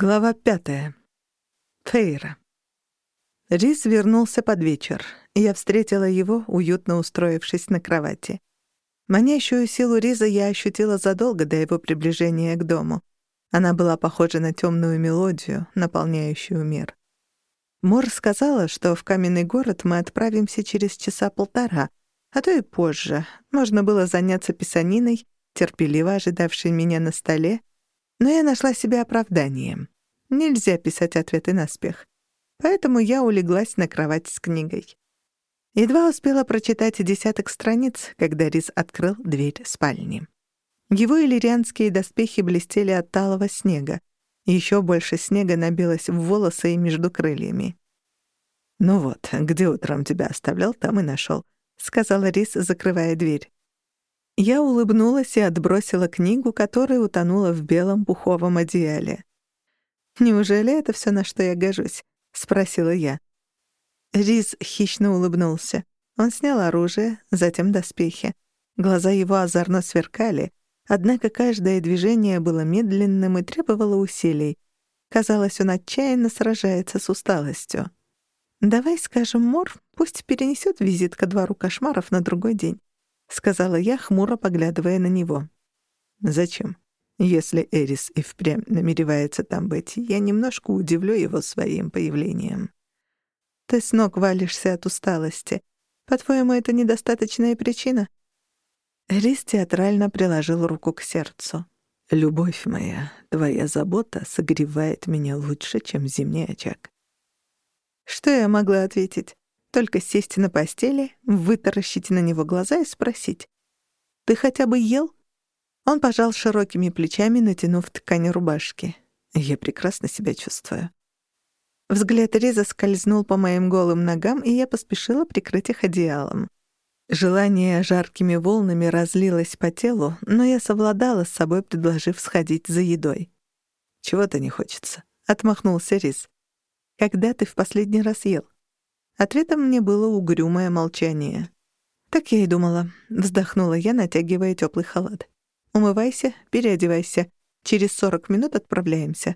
Глава пятая. Фейра. Рис вернулся под вечер. Я встретила его, уютно устроившись на кровати. Манящую силу Риза я ощутила задолго до его приближения к дому. Она была похожа на темную мелодию, наполняющую мир. Мор сказала, что в каменный город мы отправимся через часа полтора, а то и позже. Можно было заняться писаниной, терпеливо ожидавшей меня на столе, но я нашла себе оправданием. Нельзя писать ответы наспех. Поэтому я улеглась на кровать с книгой. Едва успела прочитать десяток страниц, когда Риз открыл дверь спальни. Его иллирианские доспехи блестели от талого снега. Еще больше снега набилось в волосы и между крыльями. «Ну вот, где утром тебя оставлял, там и нашел», — сказала Рис, закрывая дверь. Я улыбнулась и отбросила книгу, которая утонула в белом пуховом одеяле. «Неужели это все, на что я гожусь?» — спросила я. Риз хищно улыбнулся. Он снял оружие, затем доспехи. Глаза его озорно сверкали, однако каждое движение было медленным и требовало усилий. Казалось, он отчаянно сражается с усталостью. «Давай скажем Мор, пусть перенесет визит ко двору кошмаров на другой день. — сказала я, хмуро поглядывая на него. «Зачем? Если Эрис и впрямь намеревается там быть, я немножко удивлю его своим появлением». «Ты с ног валишься от усталости. По-твоему, это недостаточная причина?» Рис театрально приложил руку к сердцу. «Любовь моя, твоя забота согревает меня лучше, чем зимний очаг». Что я могла ответить? Только сесть на постели, вытаращить на него глаза и спросить. «Ты хотя бы ел?» Он пожал широкими плечами, натянув ткань рубашки. «Я прекрасно себя чувствую». Взгляд Реза скользнул по моим голым ногам, и я поспешила прикрыть их одеялом. Желание жаркими волнами разлилось по телу, но я совладала с собой, предложив сходить за едой. «Чего-то не хочется», — отмахнулся Риз. «Когда ты в последний раз ел?» Ответом мне было угрюмое молчание. «Так я и думала», — вздохнула я, натягивая теплый халат. «Умывайся, переодевайся. Через сорок минут отправляемся».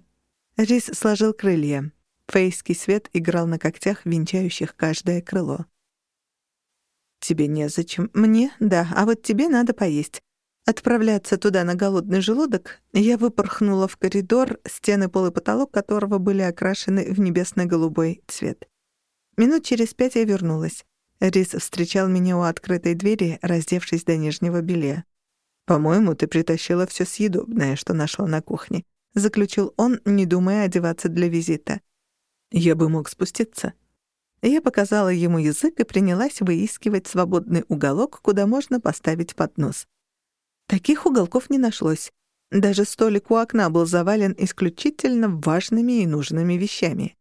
Рис сложил крылья. Фейский свет играл на когтях, венчающих каждое крыло. «Тебе незачем. Мне — да, а вот тебе надо поесть. Отправляться туда на голодный желудок я выпорхнула в коридор, стены, пол и потолок которого были окрашены в небесно-голубой цвет. Минут через пять я вернулась. Рис встречал меня у открытой двери, раздевшись до нижнего белья. «По-моему, ты притащила все съедобное, что нашла на кухне», — заключил он, не думая одеваться для визита. «Я бы мог спуститься». Я показала ему язык и принялась выискивать свободный уголок, куда можно поставить поднос. Таких уголков не нашлось. Даже столик у окна был завален исключительно важными и нужными вещами.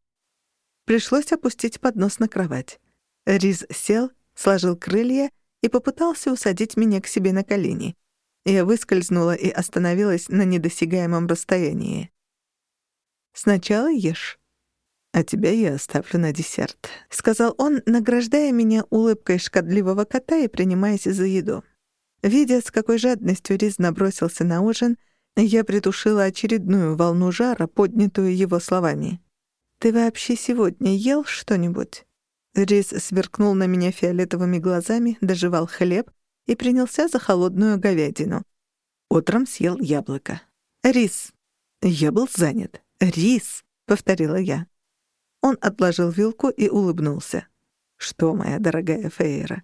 Пришлось опустить поднос на кровать. Риз сел, сложил крылья и попытался усадить меня к себе на колени. Я выскользнула и остановилась на недосягаемом расстоянии. «Сначала ешь, а тебя я оставлю на десерт», — сказал он, награждая меня улыбкой шкодливого кота и принимаясь за еду. Видя, с какой жадностью Риз набросился на ужин, я притушила очередную волну жара, поднятую его словами. «Ты вообще сегодня ел что-нибудь?» Рис сверкнул на меня фиолетовыми глазами, доживал хлеб и принялся за холодную говядину. Утром съел яблоко. «Рис!» Я был занят. «Рис!» — повторила я. Он отложил вилку и улыбнулся. «Что, моя дорогая Фейра?»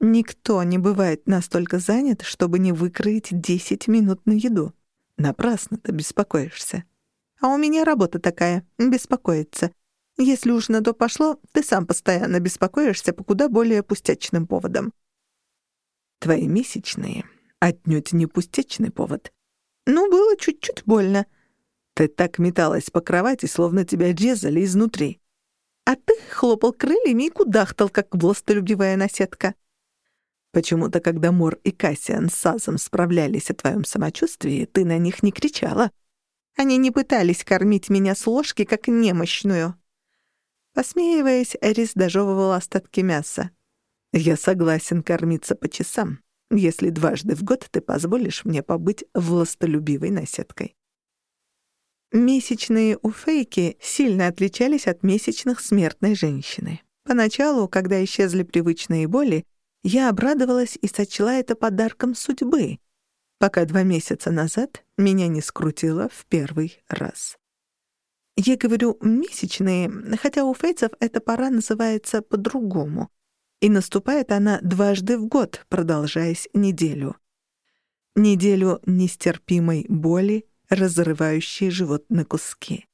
«Никто не бывает настолько занят, чтобы не выкроить десять минут на еду. Напрасно ты беспокоишься. А у меня работа такая — беспокоиться. Если уж на то пошло, ты сам постоянно беспокоишься по куда более пустячным поводам. Твои месячные — отнюдь не пустячный повод. Ну, было чуть-чуть больно. Ты так металась по кровати, словно тебя резали изнутри. А ты хлопал крыльями и кудахтал, как властолюбивая наседка. Почему-то, когда Мор и Кассиан с Сазом справлялись о твоем самочувствии, ты на них не кричала. Они не пытались кормить меня с ложки, как немощную. Посмеиваясь, Эрис дожевывал остатки мяса. «Я согласен кормиться по часам, если дважды в год ты позволишь мне побыть властолюбивой наседкой». Месячные у Фейки сильно отличались от месячных смертной женщины. Поначалу, когда исчезли привычные боли, я обрадовалась и сочла это подарком судьбы, пока два месяца назад меня не скрутило в первый раз. Я говорю «месячные», хотя у фейцев эта пора называется по-другому, и наступает она дважды в год, продолжаясь неделю. Неделю нестерпимой боли, разрывающей живот на куски.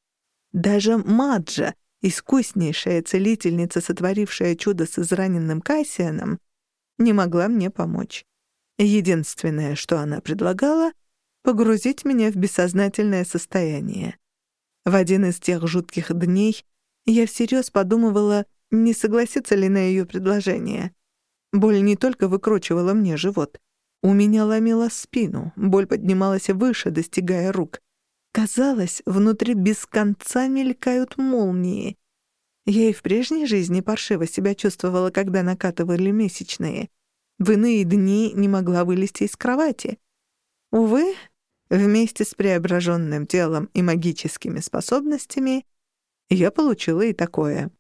Даже Маджа, искуснейшая целительница, сотворившая чудо с израненным Кассианом, не могла мне помочь. Единственное, что она предлагала — погрузить меня в бессознательное состояние. В один из тех жутких дней я всерьез подумывала, не согласиться ли на ее предложение. Боль не только выкручивала мне живот. У меня ломила спину, боль поднималась выше, достигая рук. Казалось, внутри без конца мелькают молнии. Я и в прежней жизни паршиво себя чувствовала, когда накатывали месячные. В иные дни не могла вылезти из кровати. Увы, вместе с преображенным телом и магическими способностями я получила и такое.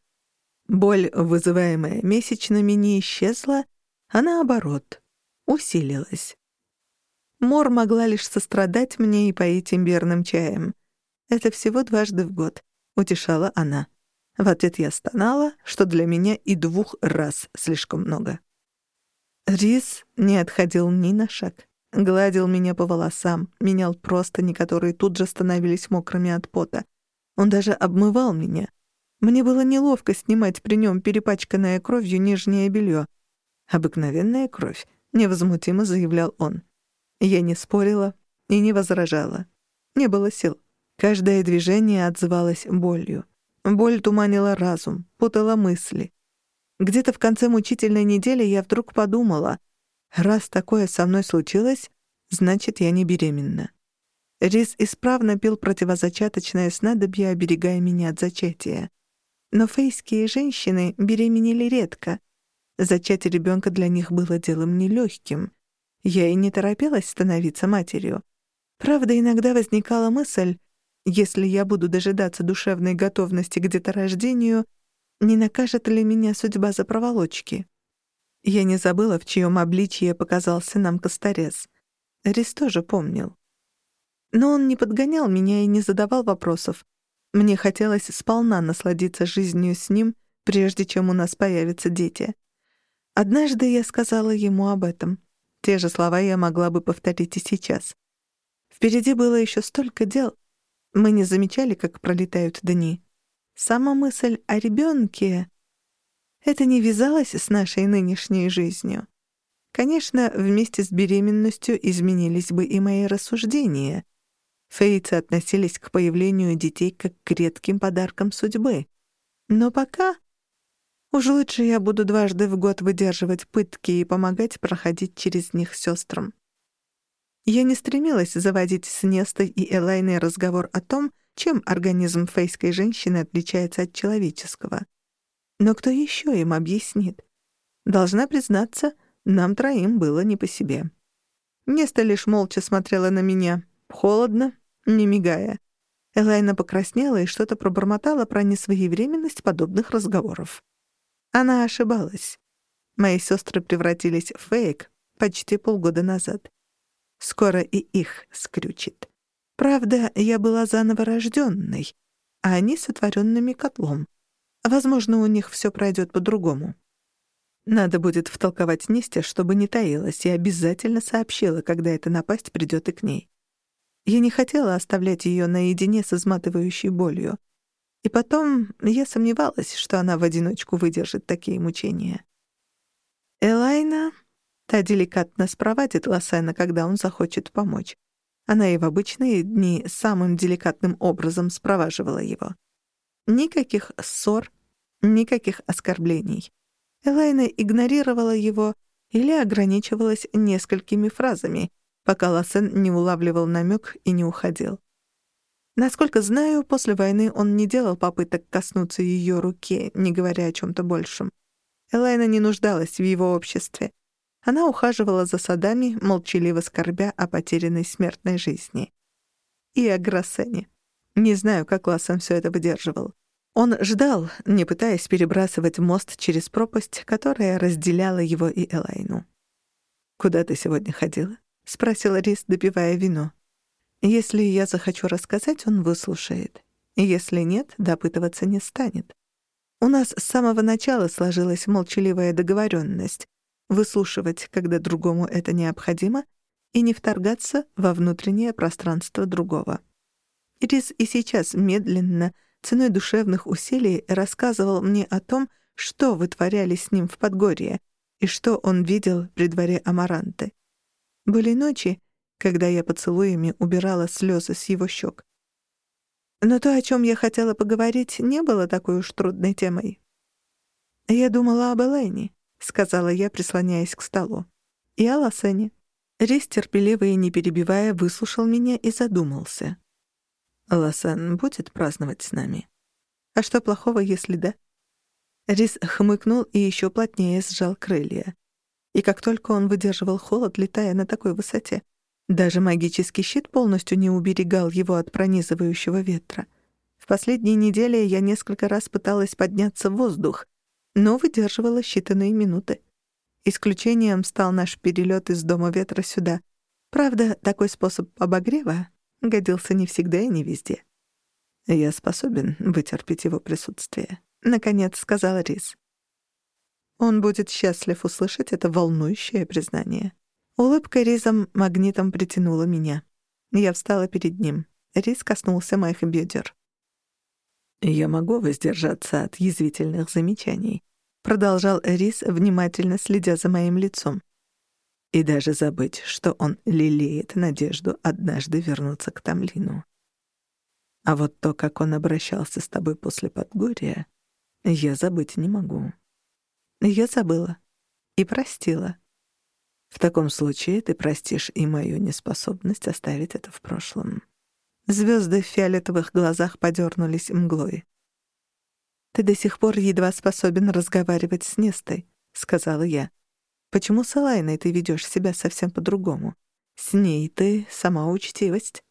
Боль, вызываемая месячными, не исчезла, а наоборот, усилилась. Мор могла лишь сострадать мне и поить имбирным чаем. Это всего дважды в год, утешала она. В ответ я стонала, что для меня и двух раз слишком много. Рис не отходил ни на шаг. Гладил меня по волосам, менял простыни, которые тут же становились мокрыми от пота. Он даже обмывал меня. Мне было неловко снимать при нем перепачканное кровью нижнее белье. «Обыкновенная кровь», — невозмутимо заявлял он. Я не спорила и не возражала. Не было сил. Каждое движение отзывалось болью. Боль туманила разум, путала мысли. Где-то в конце мучительной недели я вдруг подумала, раз такое со мной случилось, значит, я не беременна. Рис исправно пил противозачаточное снадобье, оберегая меня от зачатия. Но фейские женщины беременели редко. Зачать ребенка для них было делом нелегким. Я и не торопилась становиться матерью. Правда, иногда возникала мысль, если я буду дожидаться душевной готовности к деторождению, не накажет ли меня судьба за проволочки? Я не забыла, в чьем обличье показался нам Косторез. Рис тоже помнил. Но он не подгонял меня и не задавал вопросов. Мне хотелось сполна насладиться жизнью с ним, прежде чем у нас появятся дети. Однажды я сказала ему об этом. Те же слова я могла бы повторить и сейчас. Впереди было еще столько дел — мы не замечали, как пролетают дни. Сама мысль о ребенке — это не вязалось с нашей нынешней жизнью. Конечно, вместе с беременностью изменились бы и мои рассуждения. Фейцы относились к появлению детей как к редким подаркам судьбы. Но пока уж лучше я буду дважды в год выдерживать пытки и помогать проходить через них сестрам. Я не стремилась заводить с Нестой и Элайной разговор о том, чем организм фейской женщины отличается от человеческого. Но кто еще им объяснит? Должна признаться, нам троим было не по себе. Неста лишь молча смотрела на меня, холодно, не мигая. Элайна покраснела и что-то пробормотала про несвоевременность подобных разговоров. Она ошибалась. Мои сестры превратились в фейк почти полгода назад. Скоро и их скрючит. Правда, я была заново рожденной, а они сотворенными котлом. Возможно, у них все пройдет по-другому. Надо будет втолковать Несте, чтобы не таилась, и обязательно сообщила, когда эта напасть придет и к ней. Я не хотела оставлять ее наедине с изматывающей болью. И потом я сомневалась, что она в одиночку выдержит такие мучения. Элайна Та деликатно спровадит Лосена, когда он захочет помочь. Она и в обычные дни самым деликатным образом спроваживала его. Никаких ссор, никаких оскорблений. Элайна игнорировала его или ограничивалась несколькими фразами, пока Лосен не улавливал намек и не уходил. Насколько знаю, после войны он не делал попыток коснуться ее руки, не говоря о чем то большем. Элайна не нуждалась в его обществе. Она ухаживала за садами, молчаливо скорбя о потерянной смертной жизни. И о Гроссене. Не знаю, как Лассан все это выдерживал. Он ждал, не пытаясь перебрасывать мост через пропасть, которая разделяла его и Элайну. «Куда ты сегодня ходила?» — спросила Рис, допивая вино. «Если я захочу рассказать, он выслушает. Если нет, допытываться не станет. У нас с самого начала сложилась молчаливая договоренность выслушивать, когда другому это необходимо, и не вторгаться во внутреннее пространство другого. Рис и сейчас медленно — ценой душевных усилий рассказывал мне о том, что вытворяли с ним в Подгорье и что он видел при дворе Амаранты. Были ночи, когда я поцелуями убирала слезы с его щек. Но то, о чем я хотела поговорить, не было такой уж трудной темой. «Я думала об Элайне», — сказала я, прислоняясь к столу. «И о Лосене». Рис, терпеливо и не перебивая, выслушал меня и задумался. Ласан будет праздновать с нами. А что плохого, если да? Рис хмыкнул и еще плотнее сжал крылья. И как только он выдерживал холод, летая на такой высоте, даже магический щит полностью не уберегал его от пронизывающего ветра. В последние недели я несколько раз пыталась подняться в воздух, но выдерживала считанные минуты. Исключением стал наш перелет из Дома ветра сюда. Правда, такой способ обогрева годился не всегда и не везде. «Я способен вытерпеть его присутствие», — наконец сказал Рис. Он будет счастлив услышать это волнующее признание. Улыбка Ризом магнитом притянула меня. Я встала перед ним. Риз коснулся моих бедер. «Я могу воздержаться от язвительных замечаний», — продолжал Рис, внимательно следя за моим лицом и даже забыть, что он лелеет надежду однажды вернуться к Тамлину. А вот то, как он обращался с тобой после Подгорья, я забыть не могу. Я забыла и простила. В таком случае ты простишь и мою неспособность оставить это в прошлом. Звезды в фиолетовых глазах подернулись мглой. «Ты до сих пор едва способен разговаривать с Нестой», — сказала я. Почему с Элайной ты ведешь себя совсем по-другому? С ней ты сама учтивость.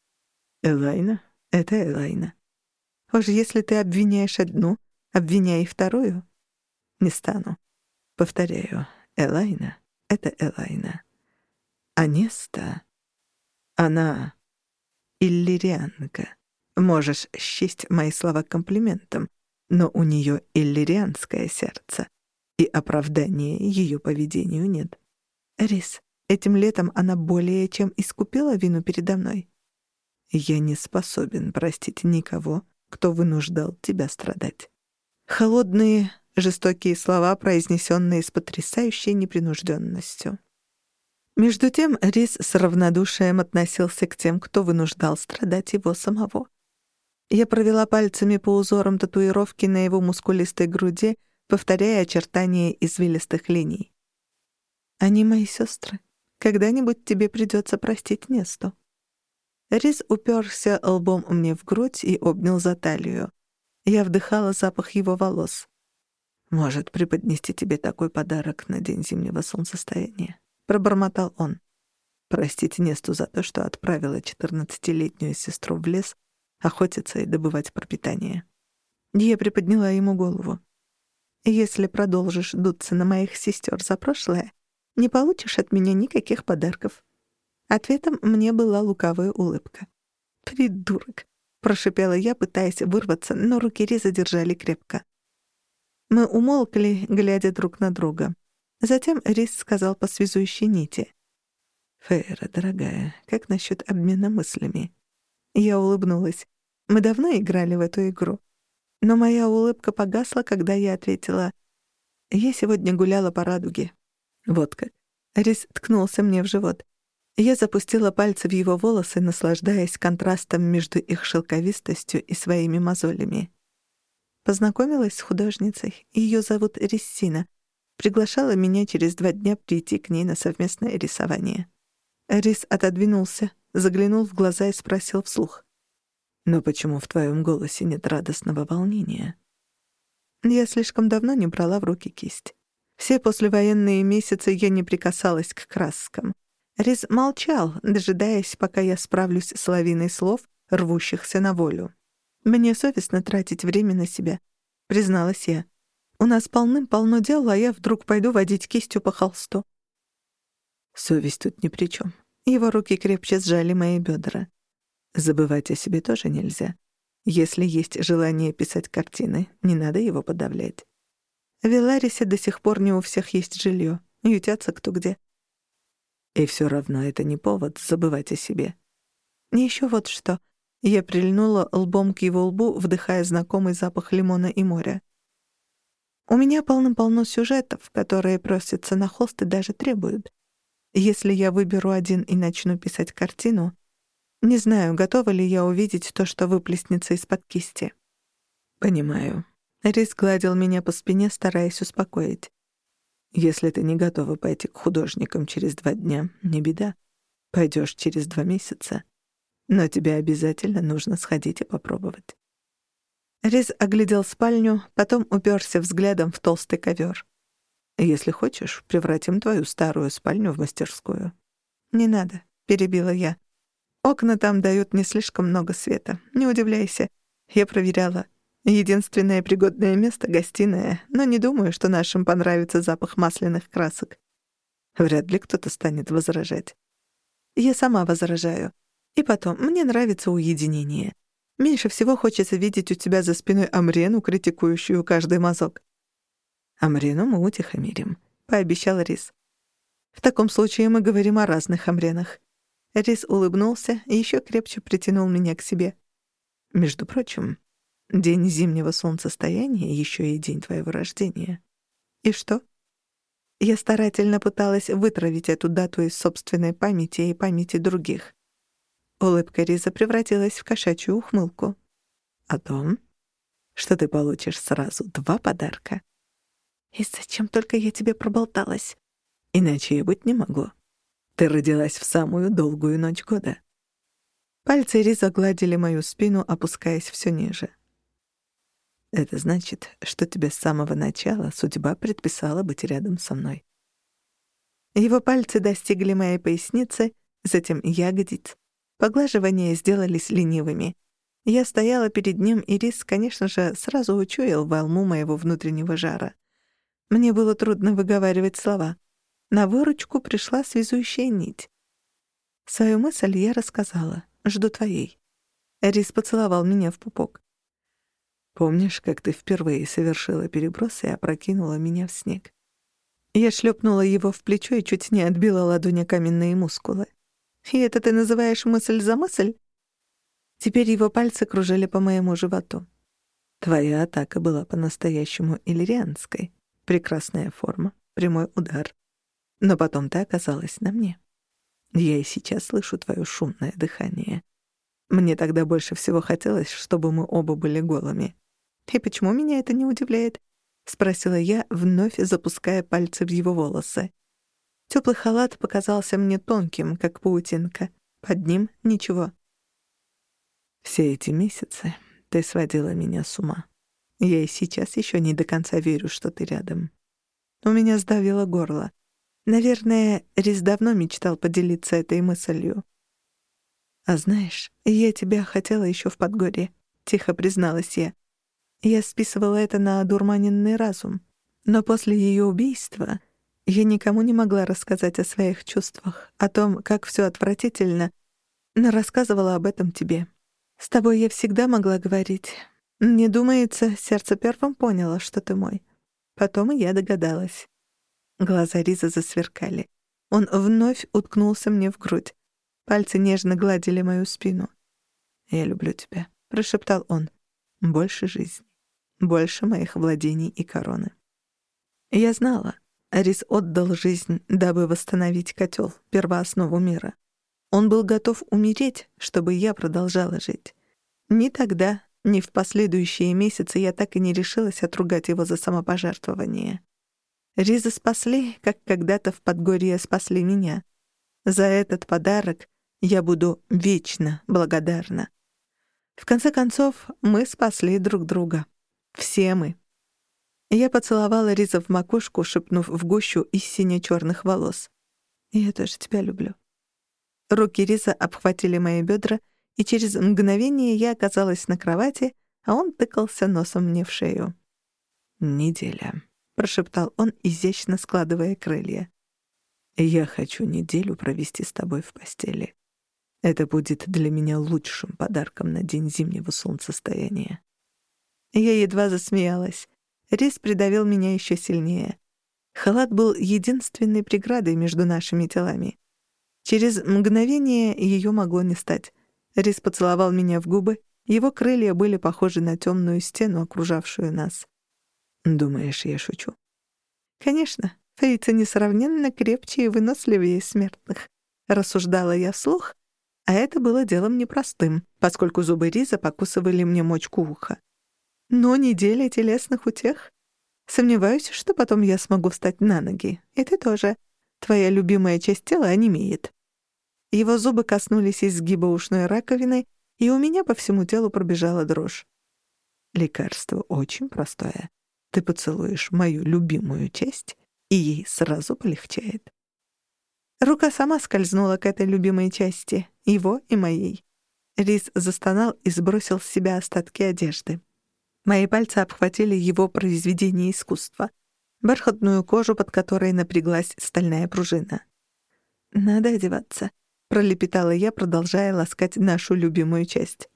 Элайна — это Элайна. Уж если ты обвиняешь одну, обвиняй и вторую. Не стану. Повторяю, Элайна — это Элайна. А Неста — она иллирианка. Можешь счесть мои слова комплиментом, но у нее иллирианское сердце и оправдания ее поведению нет. Рис, этим летом она более чем искупила вину передо мной. Я не способен простить никого, кто вынуждал тебя страдать. Холодные, жестокие слова, произнесенные с потрясающей непринужденностью. Между тем Рис с равнодушием относился к тем, кто вынуждал страдать его самого. Я провела пальцами по узорам татуировки на его мускулистой груди повторяя очертания извилистых линий. «Они мои сестры. Когда-нибудь тебе придется простить Несту». Рис уперся лбом мне в грудь и обнял за талию. Я вдыхала запах его волос. «Может, преподнести тебе такой подарок на день зимнего солнцестояния?» — пробормотал он. «Простить Несту за то, что отправила четырнадцатилетнюю сестру в лес охотиться и добывать пропитание». Я приподняла ему голову. Если продолжишь дуться на моих сестер за прошлое, не получишь от меня никаких подарков». Ответом мне была лукавая улыбка. «Придурок!» — прошипела я, пытаясь вырваться, но руки Ри задержали крепко. Мы умолкли, глядя друг на друга. Затем Рис сказал по связующей нити. «Фейра, дорогая, как насчет обмена мыслями?» Я улыбнулась. Мы давно играли в эту игру. Но моя улыбка погасла, когда я ответила «Я сегодня гуляла по радуге». Вот как. Рис ткнулся мне в живот. Я запустила пальцы в его волосы, наслаждаясь контрастом между их шелковистостью и своими мозолями. Познакомилась с художницей. Ее зовут Рессина. Приглашала меня через два дня прийти к ней на совместное рисование. Рис отодвинулся, заглянул в глаза и спросил вслух. Но почему в твоем голосе нет радостного волнения? Я слишком давно не брала в руки кисть. Все послевоенные месяцы я не прикасалась к краскам. Рез молчал, дожидаясь, пока я справлюсь с лавиной слов, рвущихся на волю. Мне совестно тратить время на себя, призналась я. У нас полным-полно дел, а я вдруг пойду водить кистью по холсту. Совесть тут ни при чем. Его руки крепче сжали мои бедра. Забывать о себе тоже нельзя. Если есть желание писать картины, не надо его подавлять. В Веларисе до сих пор не у всех есть жилье, ютятся кто где. И все равно это не повод забывать о себе. Еще вот что. Я прильнула лбом к его лбу, вдыхая знакомый запах лимона и моря. У меня полным-полно сюжетов, которые просятся на холст и даже требуют. Если я выберу один и начну писать картину, не знаю, готова ли я увидеть то, что выплеснется из-под кисти. Понимаю. Рис гладил меня по спине, стараясь успокоить. Если ты не готова пойти к художникам через два дня, не беда. Пойдешь через два месяца. Но тебе обязательно нужно сходить и попробовать. Рис оглядел спальню, потом уперся взглядом в толстый ковер. Если хочешь, превратим твою старую спальню в мастерскую. Не надо, перебила я. Окна там дают не слишком много света. Не удивляйся. Я проверяла. Единственное пригодное место — гостиная, но не думаю, что нашим понравится запах масляных красок. Вряд ли кто-то станет возражать. Я сама возражаю. И потом, мне нравится уединение. Меньше всего хочется видеть у тебя за спиной Амрену, критикующую каждый мазок. «Амрену мы утихомирим», — пообещал Рис. «В таком случае мы говорим о разных Амренах». Рис улыбнулся и еще крепче притянул меня к себе. «Между прочим, День зимнего солнцестояния — еще и день твоего рождения. И что? Я старательно пыталась вытравить эту дату из собственной памяти и памяти других. Улыбка Риза превратилась в кошачью ухмылку. О том, что ты получишь сразу два подарка. И зачем только я тебе проболталась? Иначе я быть не могу. Ты родилась в самую долгую ночь года. Пальцы Риза гладили мою спину, опускаясь все ниже. Это значит, что тебе с самого начала судьба предписала быть рядом со мной. Его пальцы достигли моей поясницы, затем ягодиц. Поглаживания сделались ленивыми. Я стояла перед ним, и Рис, конечно же, сразу учуял волну моего внутреннего жара. Мне было трудно выговаривать слова. На выручку пришла связующая нить. Свою мысль я рассказала. Жду твоей. Рис поцеловал меня в пупок. Помнишь, как ты впервые совершила переброс и опрокинула меня в снег? Я шлепнула его в плечо и чуть не отбила ладони каменные мускулы. И это ты называешь мысль за мысль? Теперь его пальцы кружили по моему животу. Твоя атака была по-настоящему иллирианской. Прекрасная форма, прямой удар. Но потом ты оказалась на мне. Я и сейчас слышу твое шумное дыхание. Мне тогда больше всего хотелось, чтобы мы оба были голыми. «И почему меня это не удивляет?» — спросила я, вновь запуская пальцы в его волосы. Теплый халат показался мне тонким, как паутинка. Под ним — ничего. «Все эти месяцы ты сводила меня с ума. Я и сейчас еще не до конца верю, что ты рядом. У меня сдавило горло. Наверное, Рис давно мечтал поделиться этой мыслью. «А знаешь, я тебя хотела еще в Подгорье», — тихо призналась я. Я списывала это на дурманенный разум. Но после ее убийства я никому не могла рассказать о своих чувствах, о том, как все отвратительно, но рассказывала об этом тебе. С тобой я всегда могла говорить. Мне думается, сердце первым поняло, что ты мой. Потом и я догадалась. Глаза Риза засверкали. Он вновь уткнулся мне в грудь. Пальцы нежно гладили мою спину. «Я люблю тебя», — прошептал он. «Больше жизни» больше моих владений и короны. Я знала, Арис отдал жизнь, дабы восстановить котел, первооснову мира. Он был готов умереть, чтобы я продолжала жить. Ни тогда, ни в последующие месяцы я так и не решилась отругать его за самопожертвование. Риза спасли, как когда-то в Подгорье спасли меня. За этот подарок я буду вечно благодарна. В конце концов, мы спасли друг друга. Все мы. Я поцеловала Риза в макушку, шепнув в гущу из сине-чёрных волос. «Я тоже тебя люблю». Руки Риза обхватили мои бедра, и через мгновение я оказалась на кровати, а он тыкался носом мне в шею. «Неделя», — прошептал он, изящно складывая крылья. «Я хочу неделю провести с тобой в постели. Это будет для меня лучшим подарком на день зимнего солнцестояния». Я едва засмеялась. Рис придавил меня еще сильнее. Халат был единственной преградой между нашими телами. Через мгновение ее могло не стать. Рис поцеловал меня в губы, его крылья были похожи на темную стену, окружавшую нас. «Думаешь, я шучу?» «Конечно, фейцы несравненно крепче и выносливее смертных», — рассуждала я вслух, а это было делом непростым, поскольку зубы Риза покусывали мне мочку уха. Но неделя телесных утех. Сомневаюсь, что потом я смогу встать на ноги. И ты тоже. Твоя любимая часть тела онемеет. Его зубы коснулись изгиба ушной раковины, и у меня по всему телу пробежала дрожь. Лекарство очень простое. Ты поцелуешь мою любимую часть, и ей сразу полегчает. Рука сама скользнула к этой любимой части, его и моей. Рис застонал и сбросил с себя остатки одежды. Мои пальцы обхватили его произведение искусства, бархатную кожу, под которой напряглась стальная пружина. «Надо одеваться», — пролепетала я, продолжая ласкать нашу любимую часть.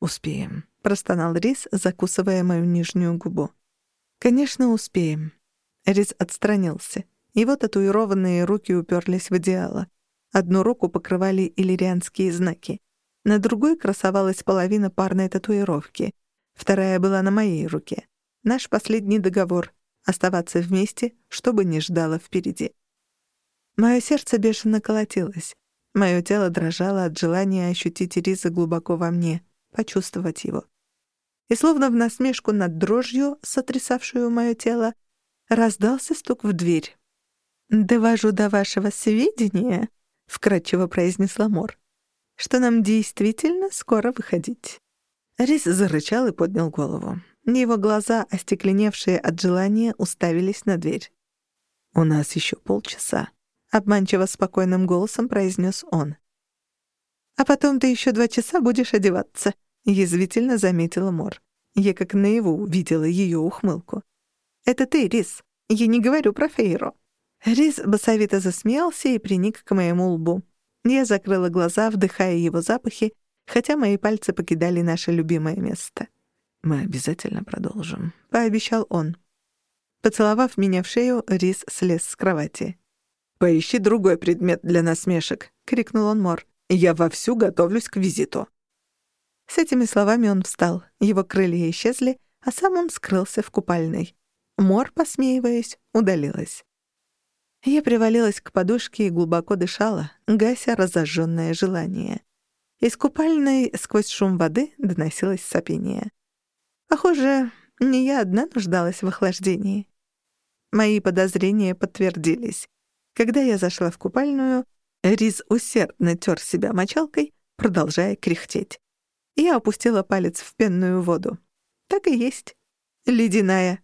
«Успеем», — простонал Рис, закусывая мою нижнюю губу. «Конечно, успеем». Рис отстранился. Его татуированные руки уперлись в одеяло. Одну руку покрывали иллирианские знаки. На другой красовалась половина парной татуировки — Вторая была на моей руке. Наш последний договор — оставаться вместе, что бы ни ждало впереди. Мое сердце бешено колотилось. Мое тело дрожало от желания ощутить Риза глубоко во мне, почувствовать его. И словно в насмешку над дрожью, сотрясавшую мое тело, раздался стук в дверь. «Довожу до вашего сведения», — вкратчиво произнесла Мор, «что нам действительно скоро выходить». Рис зарычал и поднял голову. Его глаза, остекленевшие от желания, уставились на дверь. «У нас еще полчаса», — обманчиво спокойным голосом произнес он. «А потом ты еще два часа будешь одеваться», — язвительно заметила Мор. Я как наяву видела ее ухмылку. «Это ты, Рис. Я не говорю про Фейро». Рис басовито засмеялся и приник к моему лбу. Я закрыла глаза, вдыхая его запахи, хотя мои пальцы покидали наше любимое место. «Мы обязательно продолжим», — пообещал он. Поцеловав меня в шею, Рис слез с кровати. «Поищи другой предмет для насмешек», — крикнул он Мор. «Я вовсю готовлюсь к визиту». С этими словами он встал, его крылья исчезли, а сам он скрылся в купальной. Мор, посмеиваясь, удалилась. Я привалилась к подушке и глубоко дышала, гася разожженное желание. Из купальной сквозь шум воды доносилось сопение. Похоже, не я одна нуждалась в охлаждении. Мои подозрения подтвердились. Когда я зашла в купальную, Риз усердно тер себя мочалкой, продолжая кряхтеть. Я опустила палец в пенную воду. Так и есть. Ледяная,